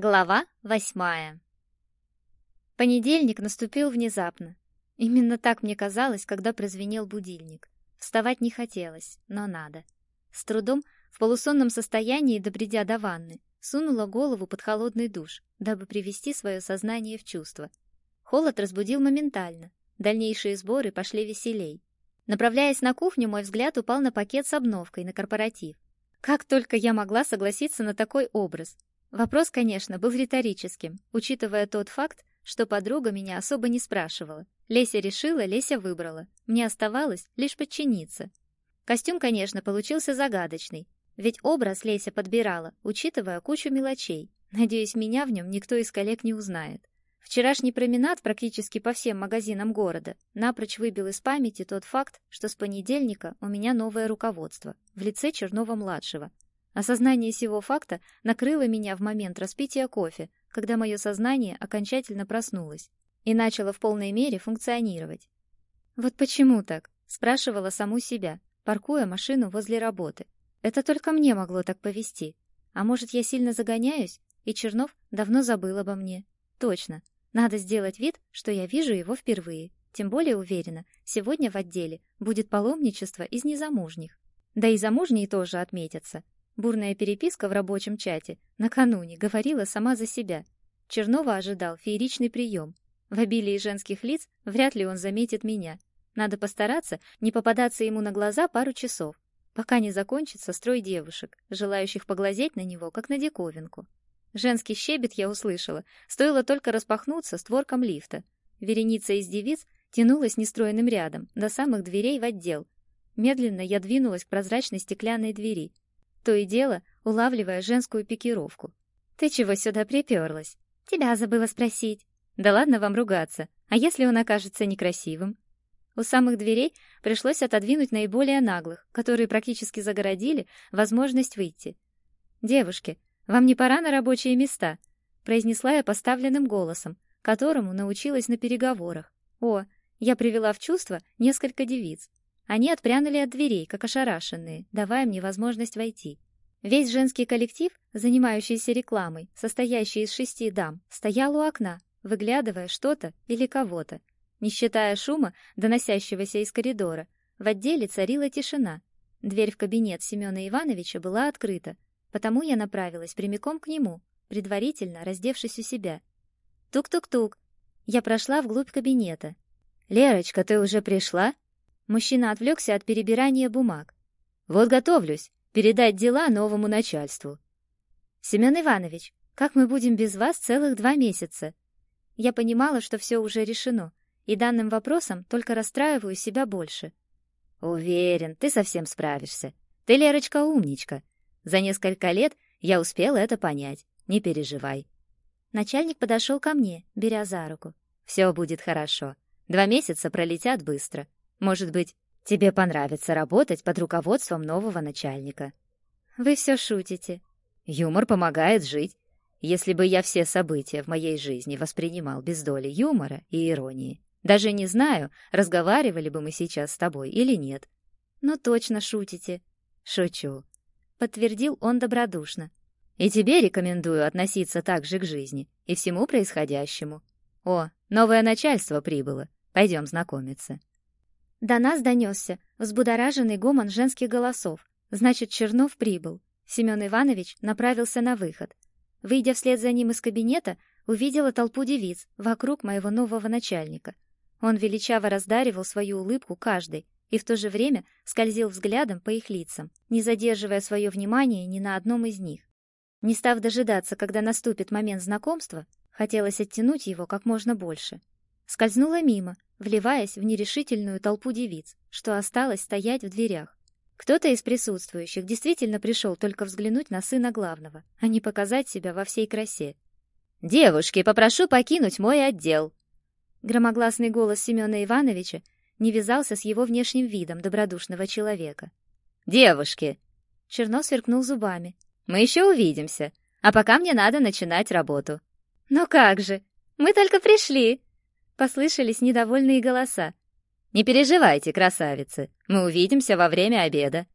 Глава восьмая Понедельник наступил внезапно. Именно так мне казалось, когда прозвенел будильник. Вставать не хотелось, но надо. С трудом, в полусонном состоянии, добредя до ванны, сунула голову под холодный душ, дабы привести свое сознание в чувство. Холод разбудил моментально. Дальнейшие сборы пошли веселей. Направляясь на кухню, мой взгляд упал на пакет с обновкой на корпоратив. Как только я могла согласиться на такой образ, Вопрос, конечно, был риторическим, учитывая тот факт, что подруга меня особо не спрашивала. Леся решила, Леся выбрала. Мне оставалось лишь подчиниться. Костюм, конечно, получился загадочный, ведь образ Леся подбирала, учитывая кучу мелочей. Надеюсь, меня в нем никто из коллег не узнает. Вчерашний променад практически по всем магазинам города напрочь выбил из памяти тот факт, что с понедельника у меня новое руководство в лице Чернова-младшего, Осознание сего факта накрыло меня в момент распития кофе, когда мое сознание окончательно проснулось и начало в полной мере функционировать. Вот почему так? спрашивала саму себя, паркуя машину возле работы. Это только мне могло так повести. А может, я сильно загоняюсь, и Чернов давно забыл обо мне. Точно. Надо сделать вид, что я вижу его впервые. Тем более уверена, сегодня в отделе будет паломничество из незамужних. Да и замужние тоже отметятся. Бурная переписка в рабочем чате накануне говорила сама за себя. Чернова ожидал фееричный прием. В обилии женских лиц вряд ли он заметит меня. Надо постараться не попадаться ему на глаза пару часов, пока не закончится строй девушек, желающих поглазеть на него, как на диковинку. Женский щебет я услышала, стоило только распахнуться створкам лифта. Вереница из девиц тянулась нестроенным рядом до самых дверей в отдел. Медленно я двинулась к прозрачной стеклянной двери, то и дело улавливая женскую пикировку. «Ты чего сюда приперлась?» «Тебя забыла спросить». «Да ладно вам ругаться. А если он окажется некрасивым?» У самых дверей пришлось отодвинуть наиболее наглых, которые практически загородили возможность выйти. «Девушки, вам не пора на рабочие места?» произнесла я поставленным голосом, которому научилась на переговорах. О, я привела в чувство несколько девиц. Они отпрянули от дверей, как ошарашенные, давая мне возможность войти. Весь женский коллектив, занимающийся рекламой, состоящий из шести дам, стоял у окна, выглядывая что-то или кого-то. Не считая шума, доносящегося из коридора, в отделе царила тишина. Дверь в кабинет Семёна Ивановича была открыта, потому я направилась прямиком к нему, предварительно раздевшись у себя. Тук-тук-тук. Я прошла вглубь кабинета. «Лерочка, ты уже пришла?» Мужчина отвлекся от перебирания бумаг. Вот готовлюсь передать дела новому начальству. Семен Иванович, как мы будем без вас целых два месяца? Я понимала, что все уже решено, и данным вопросом только расстраиваю себя больше. Уверен, ты совсем справишься. Ты, Лерочка, умничка. За несколько лет я успела это понять. Не переживай. Начальник подошел ко мне, беря за руку. Все будет хорошо. Два месяца пролетят быстро. Может быть, тебе понравится работать под руководством нового начальника. Вы все шутите. Юмор помогает жить. Если бы я все события в моей жизни воспринимал без доли юмора и иронии, даже не знаю, разговаривали бы мы сейчас с тобой или нет. Но точно шутите. Шучу, подтвердил он добродушно. И тебе рекомендую относиться так же к жизни и всему происходящему. О, новое начальство прибыло. Пойдем знакомиться. До нас донесся взбудораженный гомон женских голосов. Значит, Чернов прибыл. Семен Иванович направился на выход. Выйдя вслед за ним из кабинета, увидела толпу девиц вокруг моего нового начальника. Он величаво раздаривал свою улыбку каждой и в то же время скользил взглядом по их лицам, не задерживая свое внимание ни на одном из них. Не став дожидаться, когда наступит момент знакомства, хотелось оттянуть его как можно больше. Скользнула мимо, вливаясь в нерешительную толпу девиц, что осталось стоять в дверях. Кто-то из присутствующих действительно пришел только взглянуть на сына главного, а не показать себя во всей красе. «Девушки, попрошу покинуть мой отдел!» Громогласный голос Семена Ивановича не вязался с его внешним видом добродушного человека. «Девушки!» Чернов сверкнул зубами. «Мы еще увидимся, а пока мне надо начинать работу». «Ну как же! Мы только пришли!» Послышались недовольные голоса. «Не переживайте, красавицы, мы увидимся во время обеда».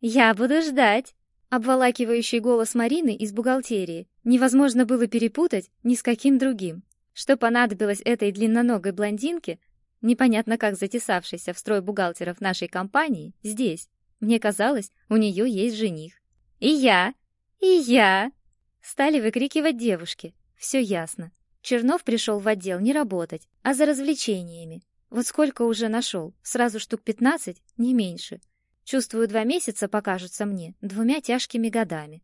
«Я буду ждать». Обволакивающий голос Марины из бухгалтерии невозможно было перепутать ни с каким другим. Что понадобилось этой длинноногой блондинке, непонятно как затесавшейся в строй бухгалтеров нашей компании, здесь. Мне казалось, у нее есть жених. И я, и я. Стали выкрикивать девушки. Все ясно. Чернов пришел в отдел не работать, а за развлечениями. Вот сколько уже нашел? Сразу штук пятнадцать, не меньше. Чувствую, два месяца покажутся мне двумя тяжкими годами.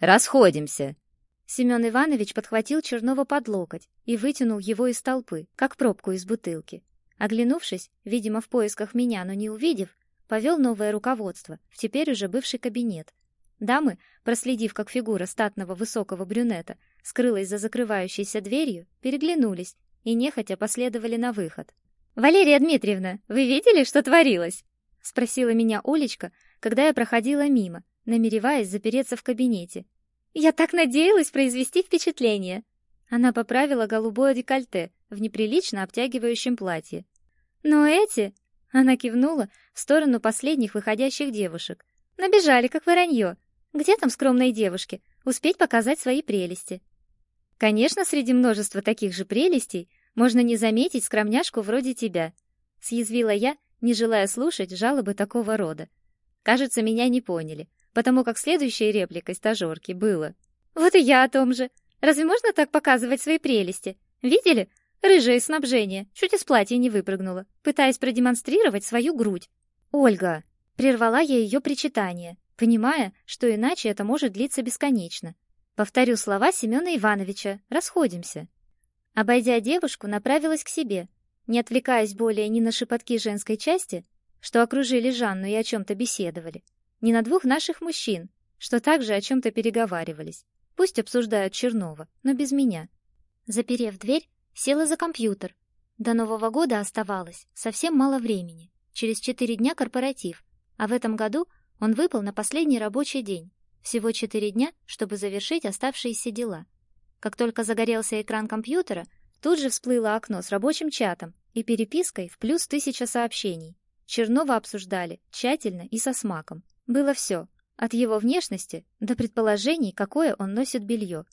Расходимся. Семен Иванович подхватил Чернова под локоть и вытянул его из толпы, как пробку из бутылки. Оглянувшись, видимо, в поисках меня, но не увидев, повел новое руководство в теперь уже бывший кабинет. Дамы, проследив, как фигура статного высокого брюнета скрылась за закрывающейся дверью, переглянулись и нехотя последовали на выход. «Валерия Дмитриевна, вы видели, что творилось?» — спросила меня Олечка, когда я проходила мимо, намереваясь запереться в кабинете. «Я так надеялась произвести впечатление!» Она поправила голубое декольте в неприлично обтягивающем платье. «Но эти...» — она кивнула в сторону последних выходящих девушек. «Набежали, как воронье. Где там скромные девушки? Успеть показать свои прелести?» Конечно, среди множества таких же прелестей можно не заметить скромняшку вроде тебя, съязвила я, не желая слушать жалобы такого рода. Кажется, меня не поняли, потому как следующей репликой стажерки было: "Вот и я о том же. Разве можно так показывать свои прелести? Видели? Рыжее снабжение, чуть из платья не выпрыгнула, пытаясь продемонстрировать свою грудь. Ольга, прервала я ее причитание, понимая, что иначе это может длиться бесконечно. Повторю слова Семена Ивановича. Расходимся. Обойдя девушку, направилась к себе, не отвлекаясь более ни на шепотки женской части, что окружили Жанну и о чем то беседовали, ни на двух наших мужчин, что также о чем то переговаривались. Пусть обсуждают Чернова, но без меня. Заперев дверь, села за компьютер. До Нового года оставалось совсем мало времени. Через четыре дня корпоратив, а в этом году он выпал на последний рабочий день. Всего четыре дня, чтобы завершить оставшиеся дела. Как только загорелся экран компьютера, тут же всплыло окно с рабочим чатом и перепиской в плюс тысяча сообщений. Чернова обсуждали тщательно и со смаком. Было все, от его внешности до предположений, какое он носит белье.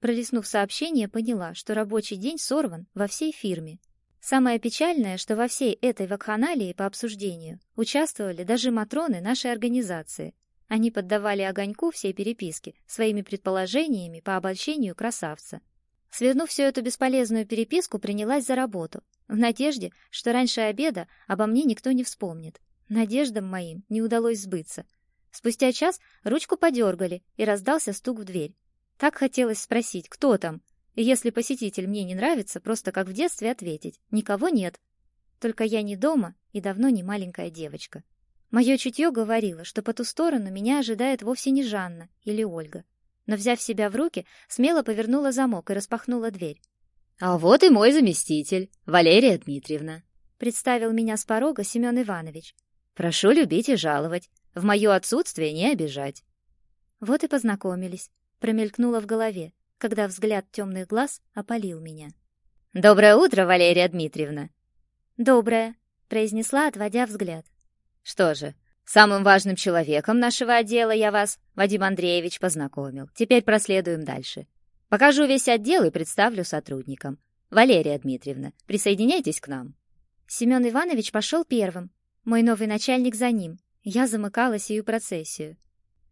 Пролистнув сообщение, поняла, что рабочий день сорван во всей фирме. Самое печальное, что во всей этой вакханалии по обсуждению участвовали даже матроны нашей организации, они поддавали огоньку всей переписки своими предположениями по обольщению красавца. Свернув всю эту бесполезную переписку, принялась за работу, в надежде, что раньше обеда обо мне никто не вспомнит. Надеждам моим не удалось сбыться. Спустя час ручку подергали, и раздался стук в дверь. Так хотелось спросить, кто там, если посетитель мне не нравится, просто как в детстве ответить: никого нет. Только я не дома и давно не маленькая девочка. Мое чутье говорило, что по ту сторону меня ожидает вовсе не Жанна или Ольга. Но, взяв себя в руки, смело повернула замок и распахнула дверь. «А вот и мой заместитель, Валерия Дмитриевна», — представил меня с порога Семен Иванович. «Прошу любить и жаловать, в мое отсутствие не обижать». Вот и познакомились, промелькнуло в голове, когда взгляд темных глаз опалил меня. «Доброе утро, Валерия Дмитриевна!» «Доброе», — произнесла, отводя взгляд. Что же, самым важным человеком нашего отдела я вас, Вадим Андреевич, познакомил. Теперь проследуем дальше. Покажу весь отдел и представлю сотрудникам. Валерия Дмитриевна, присоединяйтесь к нам. Семен Иванович пошел первым. Мой новый начальник за ним. Я замыкала сию процессию.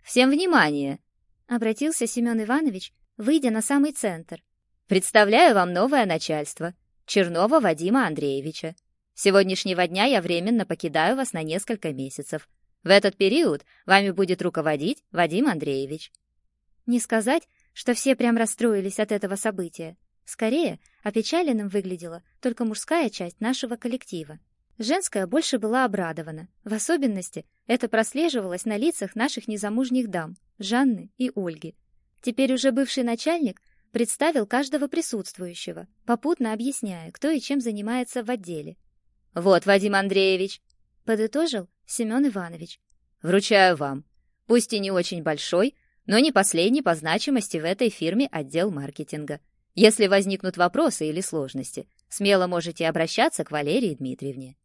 Всем внимание, обратился Семен Иванович, выйдя на самый центр. Представляю вам новое начальство Чернова Вадима Андреевича. С сегодняшнего дня я временно покидаю вас на несколько месяцев. В этот период вами будет руководить Вадим Андреевич. Не сказать, что все прям расстроились от этого события. Скорее, опечаленным выглядела только мужская часть нашего коллектива. Женская больше была обрадована. В особенности это прослеживалось на лицах наших незамужних дам, Жанны и Ольги. Теперь уже бывший начальник представил каждого присутствующего, попутно объясняя, кто и чем занимается в отделе. Вот, Вадим Андреевич, подытожил Семен Иванович. Вручаю вам. Пусть и не очень большой, но не последний по значимости в этой фирме отдел маркетинга. Если возникнут вопросы или сложности, смело можете обращаться к Валерии Дмитриевне.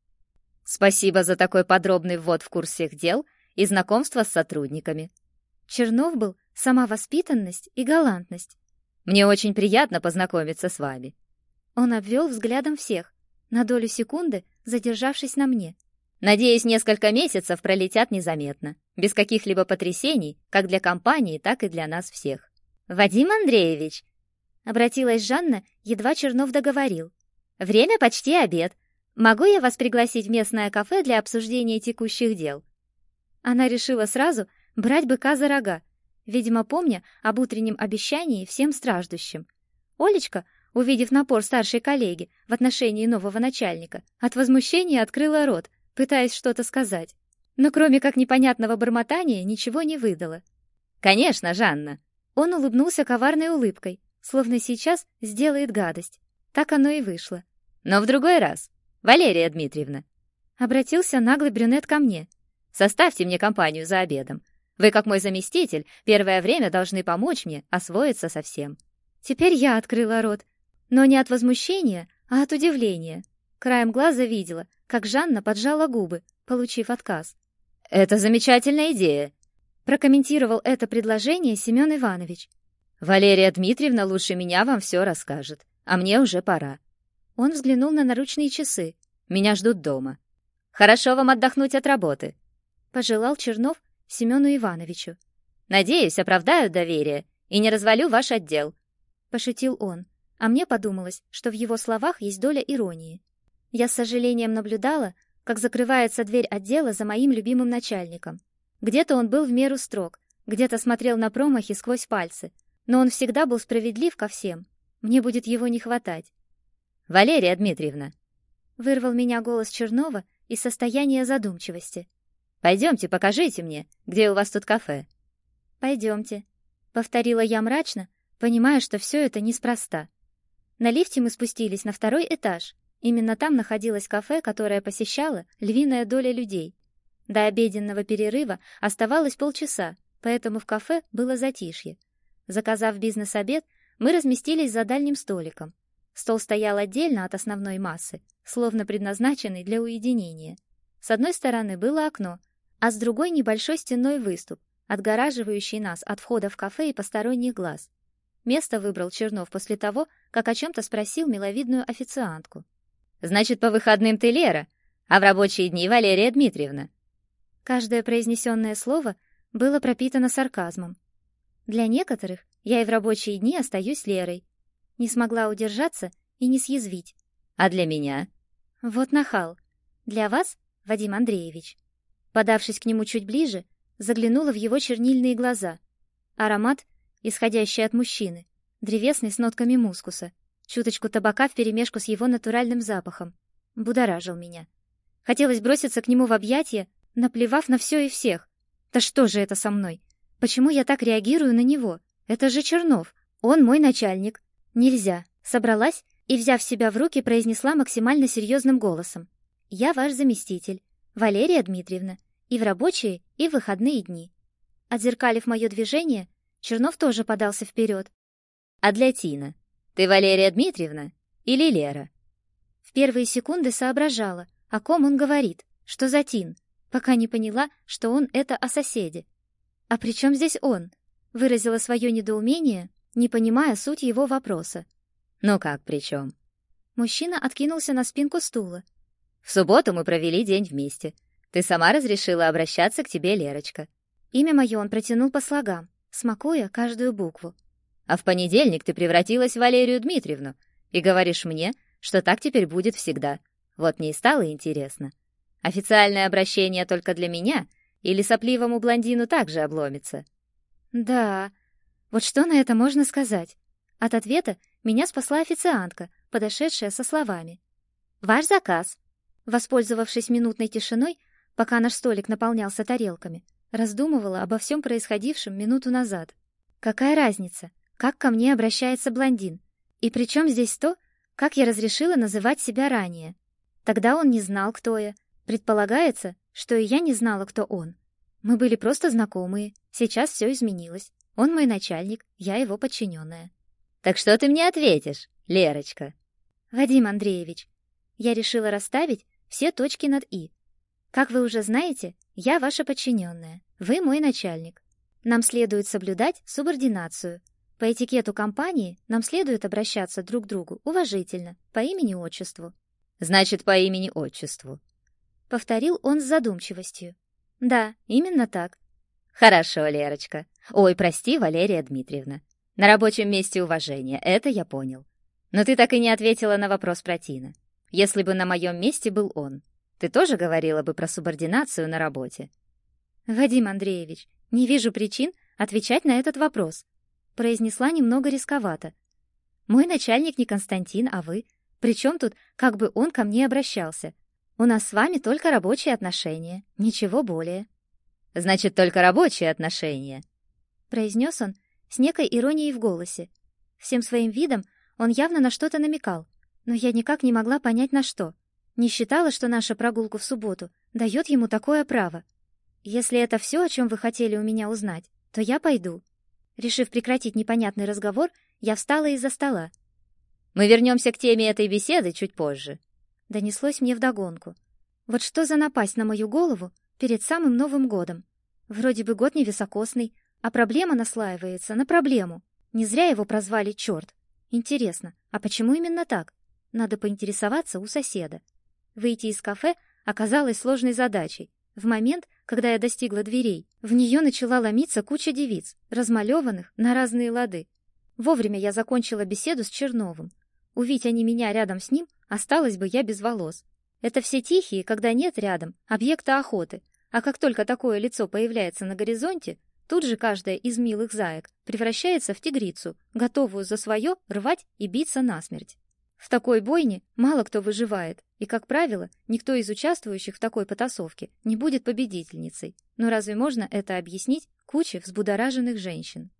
Спасибо за такой подробный ввод в курс всех дел и знакомство с сотрудниками. Чернов был сама воспитанность и галантность. Мне очень приятно познакомиться с вами. Он обвел взглядом всех, на долю секунды задержавшись на мне. Надеюсь, несколько месяцев пролетят незаметно, без каких-либо потрясений, как для компании, так и для нас всех. Вадим Андреевич, обратилась Жанна, едва Чернов договорил. Время почти обед. Могу я вас пригласить в местное кафе для обсуждения текущих дел? Она решила сразу брать быка за рога, видимо, помня об утреннем обещании всем страждущим. Олечка, увидев напор старшей коллеги в отношении нового начальника, от возмущения открыла рот, пытаясь что-то сказать. Но кроме как непонятного бормотания ничего не выдала. «Конечно, Жанна!» Он улыбнулся коварной улыбкой, словно сейчас сделает гадость. Так оно и вышло. «Но в другой раз. Валерия Дмитриевна!» Обратился наглый брюнет ко мне. «Составьте мне компанию за обедом. Вы, как мой заместитель, первое время должны помочь мне освоиться со всем». Теперь я открыла рот, но не от возмущения, а от удивления. Краем глаза видела, как Жанна поджала губы, получив отказ. «Это замечательная идея», — прокомментировал это предложение Семен Иванович. «Валерия Дмитриевна лучше меня вам все расскажет, а мне уже пора». Он взглянул на наручные часы. «Меня ждут дома. Хорошо вам отдохнуть от работы», — пожелал Чернов Семену Ивановичу. «Надеюсь, оправдаю доверие и не развалю ваш отдел», — пошутил он, а мне подумалось, что в его словах есть доля иронии. Я с сожалением наблюдала, как закрывается дверь отдела за моим любимым начальником. Где-то он был в меру строг, где-то смотрел на промахи сквозь пальцы, но он всегда был справедлив ко всем. Мне будет его не хватать. «Валерия Дмитриевна!» Вырвал меня голос Чернова из состояния задумчивости. «Пойдемте, покажите мне, где у вас тут кафе». «Пойдемте», — повторила я мрачно, понимая, что все это неспроста. На лифте мы спустились на второй этаж, Именно там находилось кафе, которое посещала львиная доля людей. До обеденного перерыва оставалось полчаса, поэтому в кафе было затишье. Заказав бизнес-обед, мы разместились за дальним столиком. Стол стоял отдельно от основной массы, словно предназначенный для уединения. С одной стороны было окно, а с другой небольшой стенной выступ, отгораживающий нас от входа в кафе и посторонних глаз. Место выбрал Чернов после того, как о чем-то спросил миловидную официантку. Значит, по выходным ты Лера, а в рабочие дни Валерия Дмитриевна. Каждое произнесенное слово было пропитано сарказмом. Для некоторых я и в рабочие дни остаюсь Лерой. Не смогла удержаться и не съязвить. А для меня? Вот нахал. Для вас, Вадим Андреевич. Подавшись к нему чуть ближе, заглянула в его чернильные глаза. Аромат, исходящий от мужчины, древесный с нотками мускуса — Чуточку табака вперемешку с его натуральным запахом. Будоражил меня. Хотелось броситься к нему в объятия, наплевав на все и всех. Да что же это со мной? Почему я так реагирую на него? Это же Чернов. Он мой начальник. Нельзя. Собралась и, взяв себя в руки, произнесла максимально серьезным голосом. «Я ваш заместитель, Валерия Дмитриевна, и в рабочие, и в выходные дни». Отзеркалив мое движение, Чернов тоже подался вперед. «А для Тина ты Валерия Дмитриевна или Лера? В первые секунды соображала, о ком он говорит, что за Тин, пока не поняла, что он это о соседе. А при чем здесь он? Выразила свое недоумение, не понимая суть его вопроса. Ну как при чем? Мужчина откинулся на спинку стула. В субботу мы провели день вместе. Ты сама разрешила обращаться к тебе, Лерочка. Имя мое он протянул по слогам, смакуя каждую букву. А в понедельник ты превратилась в Валерию Дмитриевну и говоришь мне, что так теперь будет всегда. Вот мне и стало интересно. Официальное обращение только для меня или сопливому блондину также обломится? Да, вот что на это можно сказать? От ответа меня спасла официантка, подошедшая со словами. «Ваш заказ». Воспользовавшись минутной тишиной, пока наш столик наполнялся тарелками, раздумывала обо всем происходившем минуту назад. Какая разница? как ко мне обращается блондин. И при чем здесь то, как я разрешила называть себя ранее? Тогда он не знал, кто я. Предполагается, что и я не знала, кто он. Мы были просто знакомые. Сейчас все изменилось. Он мой начальник, я его подчиненная. Так что ты мне ответишь, Лерочка? Вадим Андреевич, я решила расставить все точки над «и». Как вы уже знаете, я ваша подчиненная, вы мой начальник. Нам следует соблюдать субординацию. По этикету компании нам следует обращаться друг к другу уважительно, по имени-отчеству. Значит, по имени-отчеству. Повторил он с задумчивостью. Да, именно так. Хорошо, Лерочка. Ой, прости, Валерия Дмитриевна. На рабочем месте уважение, это я понял. Но ты так и не ответила на вопрос про Тина. Если бы на моем месте был он, ты тоже говорила бы про субординацию на работе? Вадим Андреевич, не вижу причин отвечать на этот вопрос. Произнесла немного рисковато. Мой начальник не Константин, а вы. Причем тут, как бы он ко мне обращался? У нас с вами только рабочие отношения, ничего более. Значит, только рабочие отношения, произнес он с некой иронией в голосе. Всем своим видом он явно на что-то намекал, но я никак не могла понять на что. Не считала, что наша прогулка в субботу дает ему такое право. Если это все, о чем вы хотели у меня узнать, то я пойду. Решив прекратить непонятный разговор, я встала из-за стола. Мы вернемся к теме этой беседы чуть позже. Донеслось мне вдогонку. Вот что за напасть на мою голову перед самым Новым годом? Вроде бы год невисокосный, а проблема наслаивается на проблему. Не зря его прозвали черт. Интересно, а почему именно так? Надо поинтересоваться у соседа. Выйти из кафе оказалось сложной задачей. В момент, когда я достигла дверей, в нее начала ломиться куча девиц, размалеванных на разные лады. Вовремя я закончила беседу с Черновым. Увидеть они меня рядом с ним, осталась бы я без волос. Это все тихие, когда нет рядом объекта охоты, а как только такое лицо появляется на горизонте, Тут же каждая из милых заек превращается в тигрицу, готовую за свое рвать и биться насмерть. В такой бойне мало кто выживает, и, как правило, никто из участвующих в такой потасовке не будет победительницей. Но разве можно это объяснить куче взбудораженных женщин?